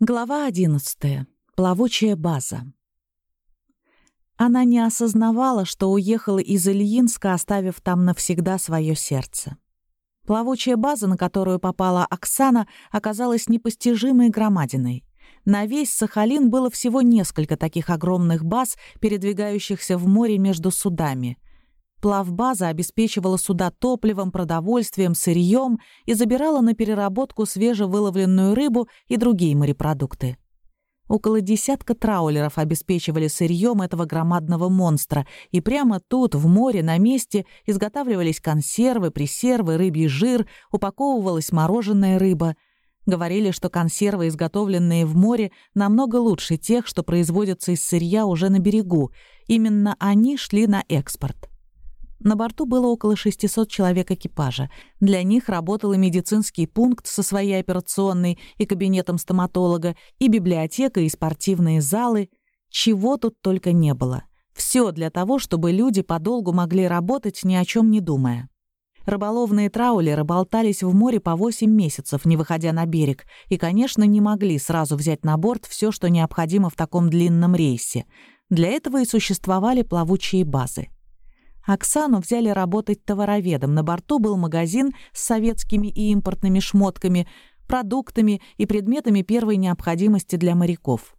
Глава 11. Плавучая база. Она не осознавала, что уехала из Ильинска, оставив там навсегда свое сердце. Плавучая база, на которую попала Оксана, оказалась непостижимой громадиной. На весь Сахалин было всего несколько таких огромных баз, передвигающихся в море между судами — Плавбаза обеспечивала суда топливом, продовольствием, сырьем и забирала на переработку свежевыловленную рыбу и другие морепродукты. Около десятка траулеров обеспечивали сырьем этого громадного монстра, и прямо тут, в море, на месте, изготавливались консервы, пресервы, рыбий жир, упаковывалась мороженая рыба. Говорили, что консервы, изготовленные в море, намного лучше тех, что производятся из сырья уже на берегу. Именно они шли на экспорт. На борту было около 600 человек экипажа. Для них работал и медицинский пункт со своей операционной и кабинетом стоматолога, и библиотека, и спортивные залы. Чего тут только не было. Все для того, чтобы люди подолгу могли работать, ни о чем не думая. Рыболовные траулеры болтались в море по 8 месяцев, не выходя на берег, и, конечно, не могли сразу взять на борт все, что необходимо в таком длинном рейсе. Для этого и существовали плавучие базы. Оксану взяли работать товароведом. На борту был магазин с советскими и импортными шмотками, продуктами и предметами первой необходимости для моряков.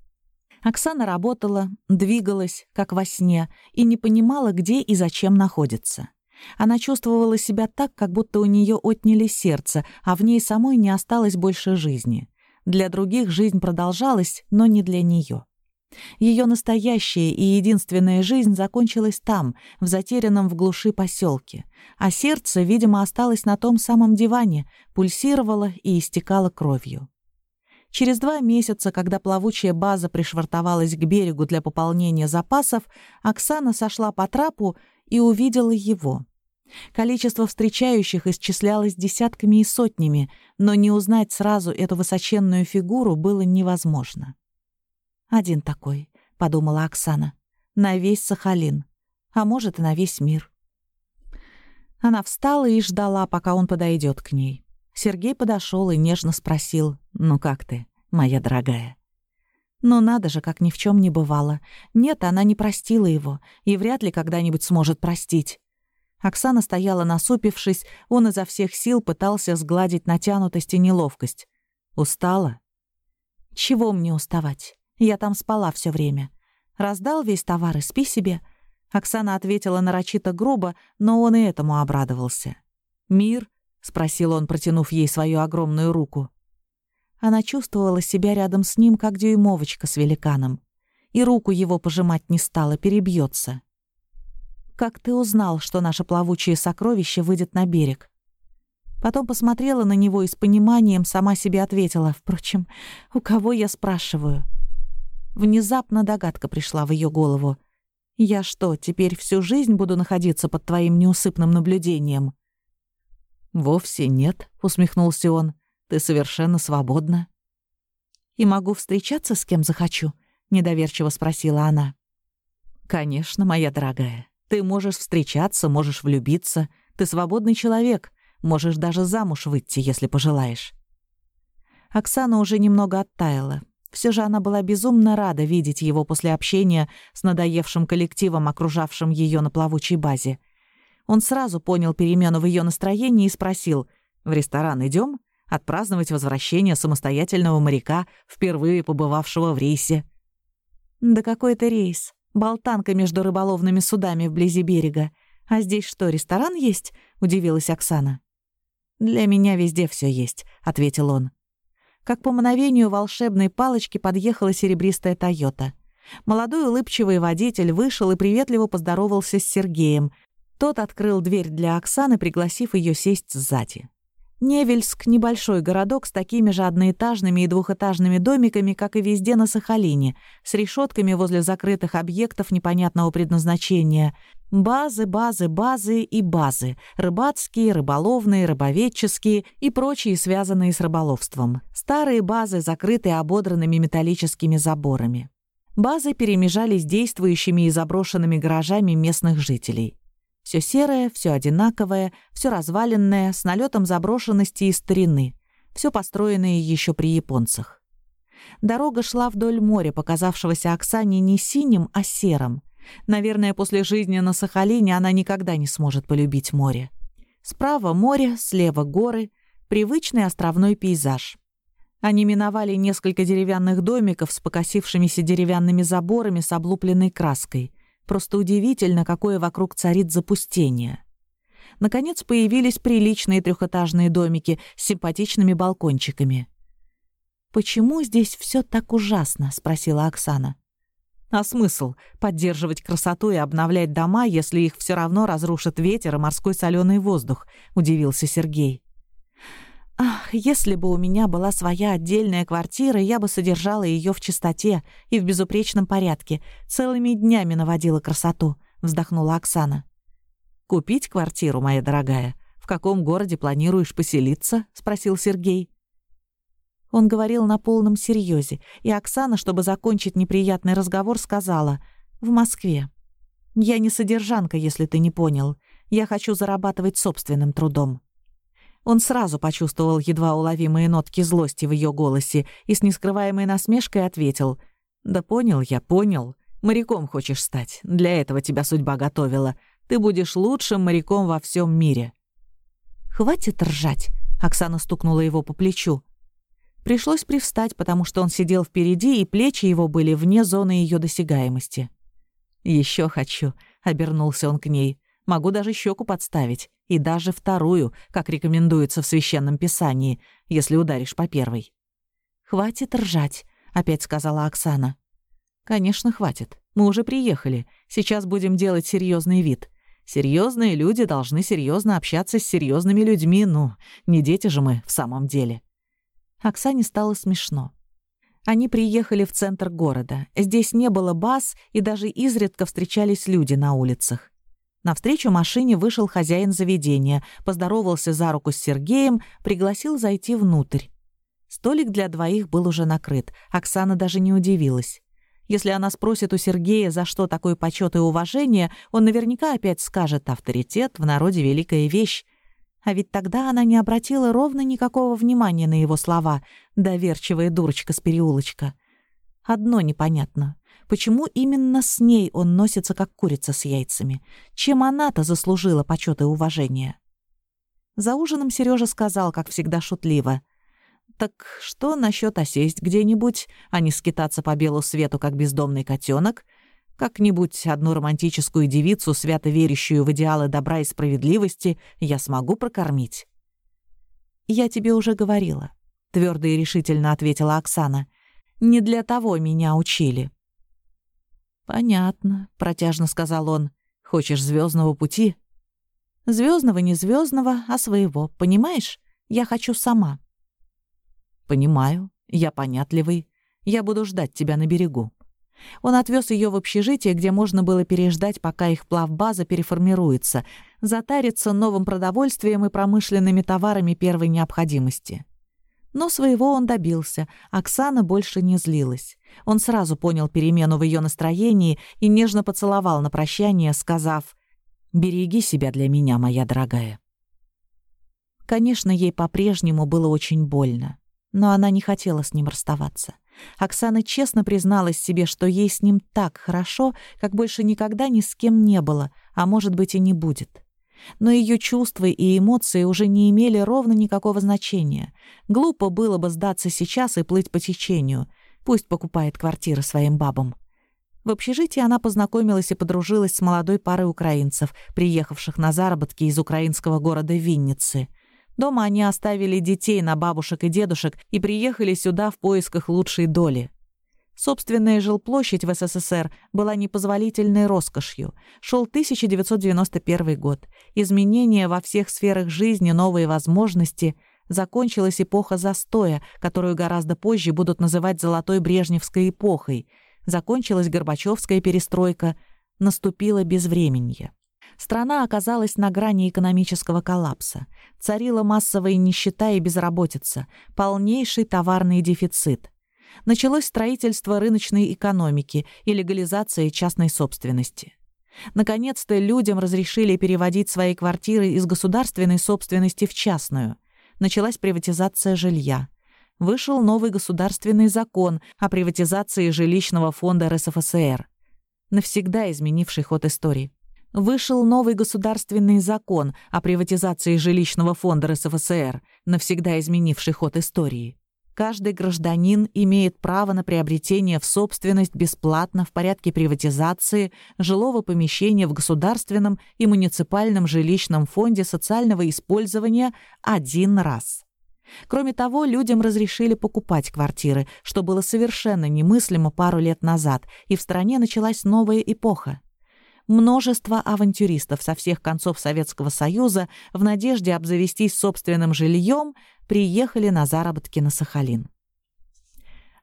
Оксана работала, двигалась, как во сне, и не понимала, где и зачем находится. Она чувствовала себя так, как будто у нее отняли сердце, а в ней самой не осталось больше жизни. Для других жизнь продолжалась, но не для нее. Ее настоящая и единственная жизнь закончилась там, в затерянном в глуши поселке, а сердце, видимо, осталось на том самом диване, пульсировало и истекало кровью. Через два месяца, когда плавучая база пришвартовалась к берегу для пополнения запасов, Оксана сошла по трапу и увидела его. Количество встречающих исчислялось десятками и сотнями, но не узнать сразу эту высоченную фигуру было невозможно. «Один такой», — подумала Оксана. «На весь Сахалин. А может, и на весь мир». Она встала и ждала, пока он подойдет к ней. Сергей подошел и нежно спросил, «Ну как ты, моя дорогая?» Но надо же, как ни в чем не бывало. Нет, она не простила его и вряд ли когда-нибудь сможет простить. Оксана стояла насупившись, он изо всех сил пытался сгладить натянутость и неловкость. «Устала?» «Чего мне уставать? Я там спала все время. Раздал весь товар и спи себе». Оксана ответила нарочито грубо, но он и этому обрадовался. «Мир?» — спросил он, протянув ей свою огромную руку. Она чувствовала себя рядом с ним, как дюймовочка с великаном. И руку его пожимать не стала, перебьется. «Как ты узнал, что наше плавучее сокровище выйдет на берег?» Потом посмотрела на него и с пониманием сама себе ответила. «Впрочем, у кого я спрашиваю?» Внезапно догадка пришла в ее голову. «Я что, теперь всю жизнь буду находиться под твоим неусыпным наблюдением?» «Вовсе нет», — усмехнулся он. «Ты совершенно свободна». «И могу встречаться с кем захочу?» — недоверчиво спросила она. «Конечно, моя дорогая. Ты можешь встречаться, можешь влюбиться. Ты свободный человек. Можешь даже замуж выйти, если пожелаешь». Оксана уже немного оттаяла. Все же она была безумно рада видеть его после общения с надоевшим коллективом, окружавшим ее на плавучей базе. Он сразу понял перемену в ее настроении и спросил, «В ресторан идем? Отпраздновать возвращение самостоятельного моряка, впервые побывавшего в рейсе». «Да какой это рейс? Болтанка между рыболовными судами вблизи берега. А здесь что, ресторан есть?» — удивилась Оксана. «Для меня везде все есть», — ответил он как по мановению волшебной палочки подъехала серебристая «Тойота». Молодой улыбчивый водитель вышел и приветливо поздоровался с Сергеем. Тот открыл дверь для Оксаны, пригласив ее сесть сзади. Невельск — небольшой городок с такими же одноэтажными и двухэтажными домиками, как и везде на Сахалине, с решетками возле закрытых объектов непонятного предназначения. Базы, базы, базы и базы. Рыбацкие, рыболовные, рыбоведческие и прочие, связанные с рыболовством. Старые базы, закрытые ободранными металлическими заборами. Базы перемежались действующими и заброшенными гаражами местных жителей. Все серое, все одинаковое, все разваленное, с налетом заброшенности и старины. Все построенное еще при японцах. Дорога шла вдоль моря, показавшегося Оксане не синим, а серым. Наверное, после жизни на Сахалине она никогда не сможет полюбить море. Справа море, слева горы, привычный островной пейзаж. Они миновали несколько деревянных домиков с покосившимися деревянными заборами с облупленной краской. Просто удивительно, какое вокруг царит запустение. Наконец появились приличные трехэтажные домики с симпатичными балкончиками. «Почему здесь все так ужасно?» — спросила Оксана. «А смысл поддерживать красоту и обновлять дома, если их все равно разрушит ветер и морской соленый воздух?» — удивился Сергей. «Ах, если бы у меня была своя отдельная квартира, я бы содержала ее в чистоте и в безупречном порядке, целыми днями наводила красоту», — вздохнула Оксана. «Купить квартиру, моя дорогая? В каком городе планируешь поселиться?» — спросил Сергей. Он говорил на полном серьезе, и Оксана, чтобы закончить неприятный разговор, сказала «В Москве». «Я не содержанка, если ты не понял. Я хочу зарабатывать собственным трудом». Он сразу почувствовал едва уловимые нотки злости в ее голосе и с нескрываемой насмешкой ответил «Да понял я, понял. Моряком хочешь стать. Для этого тебя судьба готовила. Ты будешь лучшим моряком во всем мире». «Хватит ржать», — Оксана стукнула его по плечу. Пришлось привстать, потому что он сидел впереди, и плечи его были вне зоны ее досягаемости. Еще хочу», — обернулся он к ней. «Могу даже щеку подставить, и даже вторую, как рекомендуется в Священном Писании, если ударишь по первой». «Хватит ржать», — опять сказала Оксана. «Конечно, хватит. Мы уже приехали. Сейчас будем делать серьезный вид. Серьезные люди должны серьезно общаться с серьезными людьми, ну, не дети же мы в самом деле». Оксане стало смешно. Они приехали в центр города. Здесь не было баз, и даже изредка встречались люди на улицах. Навстречу машине вышел хозяин заведения, поздоровался за руку с Сергеем, пригласил зайти внутрь. Столик для двоих был уже накрыт. Оксана даже не удивилась. Если она спросит у Сергея, за что такой почет и уважение, он наверняка опять скажет «авторитет в народе великая вещь», а ведь тогда она не обратила ровно никакого внимания на его слова, доверчивая дурочка с переулочка. Одно непонятно. Почему именно с ней он носится, как курица с яйцами? Чем она-то заслужила почет и уважение? За ужином Сережа сказал, как всегда шутливо. «Так что насчет осесть где-нибудь, а не скитаться по белу свету, как бездомный котенок? Как-нибудь одну романтическую девицу, свято верящую в идеалы добра и справедливости, я смогу прокормить. «Я тебе уже говорила», — твердо и решительно ответила Оксана. «Не для того меня учили». «Понятно», — протяжно сказал он. «Хочешь звездного пути?» Звездного не звездного, а своего, понимаешь? Я хочу сама». «Понимаю. Я понятливый. Я буду ждать тебя на берегу». Он отвез ее в общежитие, где можно было переждать, пока их плавбаза переформируется, затариться новым продовольствием и промышленными товарами первой необходимости. Но своего он добился, Оксана больше не злилась. Он сразу понял перемену в ее настроении и нежно поцеловал на прощание, сказав «Береги себя для меня, моя дорогая». Конечно, ей по-прежнему было очень больно, но она не хотела с ним расставаться. Оксана честно призналась себе, что ей с ним так хорошо, как больше никогда ни с кем не было, а может быть и не будет. Но ее чувства и эмоции уже не имели ровно никакого значения. Глупо было бы сдаться сейчас и плыть по течению. Пусть покупает квартиры своим бабам. В общежитии она познакомилась и подружилась с молодой парой украинцев, приехавших на заработки из украинского города Винницы — Дома они оставили детей на бабушек и дедушек и приехали сюда в поисках лучшей доли. Собственная жилплощадь в СССР была непозволительной роскошью. Шел 1991 год. Изменения во всех сферах жизни, новые возможности. Закончилась эпоха застоя, которую гораздо позже будут называть «золотой брежневской эпохой». Закончилась Горбачевская перестройка. Наступило безвременье. Страна оказалась на грани экономического коллапса. Царила массовая нищета и безработица, полнейший товарный дефицит. Началось строительство рыночной экономики и легализация частной собственности. Наконец-то людям разрешили переводить свои квартиры из государственной собственности в частную. Началась приватизация жилья. вышел новый государственный закон о приватизации жилищного фонда РСФСР, навсегда изменивший ход истории. Вышел новый государственный закон о приватизации жилищного фонда РСФСР, навсегда изменивший ход истории. Каждый гражданин имеет право на приобретение в собственность бесплатно в порядке приватизации жилого помещения в государственном и муниципальном жилищном фонде социального использования один раз. Кроме того, людям разрешили покупать квартиры, что было совершенно немыслимо пару лет назад, и в стране началась новая эпоха. Множество авантюристов со всех концов Советского Союза в надежде обзавестись собственным жильем приехали на заработки на Сахалин.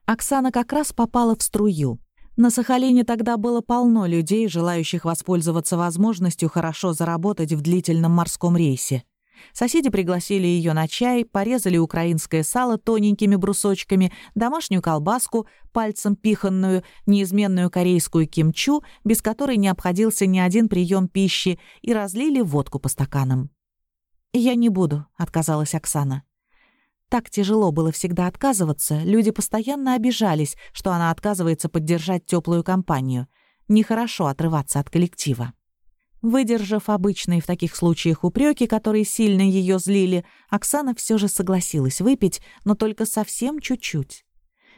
Оксана как раз попала в струю. На Сахалине тогда было полно людей, желающих воспользоваться возможностью хорошо заработать в длительном морском рейсе. Соседи пригласили ее на чай, порезали украинское сало тоненькими брусочками, домашнюю колбаску, пальцем пиханную, неизменную корейскую кимчу, без которой не обходился ни один прием пищи, и разлили водку по стаканам. «Я не буду», — отказалась Оксана. Так тяжело было всегда отказываться, люди постоянно обижались, что она отказывается поддержать теплую компанию. Нехорошо отрываться от коллектива. Выдержав обычные в таких случаях упреки, которые сильно ее злили, Оксана все же согласилась выпить, но только совсем чуть-чуть.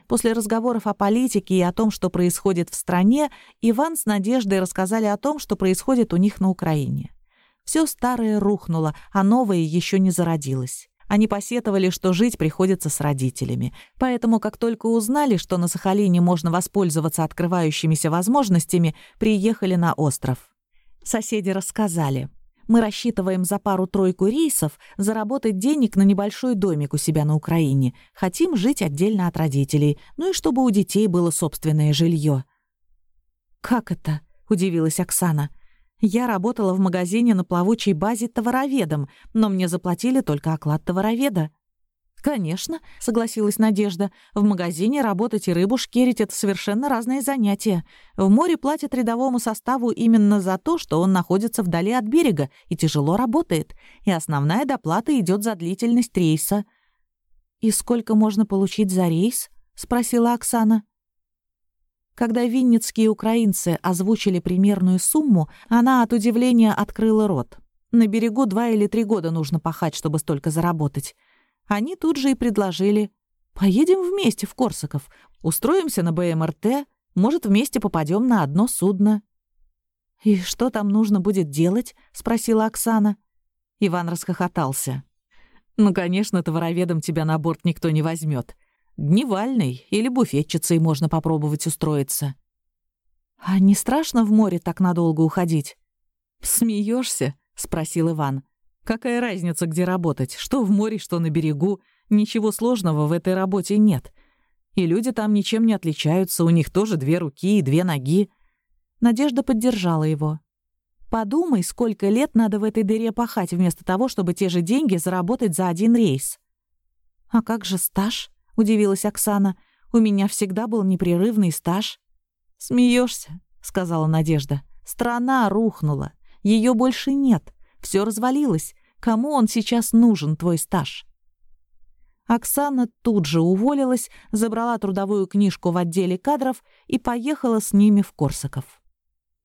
После разговоров о политике и о том, что происходит в стране, Иван с Надеждой рассказали о том, что происходит у них на Украине. Все старое рухнуло, а новое еще не зародилось. Они посетовали, что жить приходится с родителями. Поэтому, как только узнали, что на Сахалине можно воспользоваться открывающимися возможностями, приехали на остров. Соседи рассказали. Мы рассчитываем за пару-тройку рейсов заработать денег на небольшой домик у себя на Украине. Хотим жить отдельно от родителей, ну и чтобы у детей было собственное жилье. «Как это?» — удивилась Оксана. «Я работала в магазине на плавучей базе товароведом, но мне заплатили только оклад товароведа». «Конечно», — согласилась Надежда. «В магазине работать и рыбу шкерить — это совершенно разные занятия. В море платят рядовому составу именно за то, что он находится вдали от берега и тяжело работает, и основная доплата идет за длительность рейса». «И сколько можно получить за рейс?» — спросила Оксана. Когда винницкие украинцы озвучили примерную сумму, она от удивления открыла рот. На берегу два или три года нужно пахать, чтобы столько заработать. Они тут же и предложили «Поедем вместе в Корсаков, устроимся на БМРТ, может, вместе попадем на одно судно». «И что там нужно будет делать?» — спросила Оксана. Иван расхохотался. «Ну, конечно, товароведом тебя на борт никто не возьмет. Дневальной или буфетчицей можно попробовать устроиться». «А не страшно в море так надолго уходить?» Смеешься? спросил Иван. Какая разница, где работать? Что в море, что на берегу? Ничего сложного в этой работе нет. И люди там ничем не отличаются, у них тоже две руки и две ноги. Надежда поддержала его. Подумай, сколько лет надо в этой дыре пахать, вместо того, чтобы те же деньги заработать за один рейс. «А как же стаж?» — удивилась Оксана. «У меня всегда был непрерывный стаж». Смеешься, сказала Надежда. «Страна рухнула. Ее больше нет. Все развалилось. Кому он сейчас нужен, твой стаж?» Оксана тут же уволилась, забрала трудовую книжку в отделе кадров и поехала с ними в Корсаков.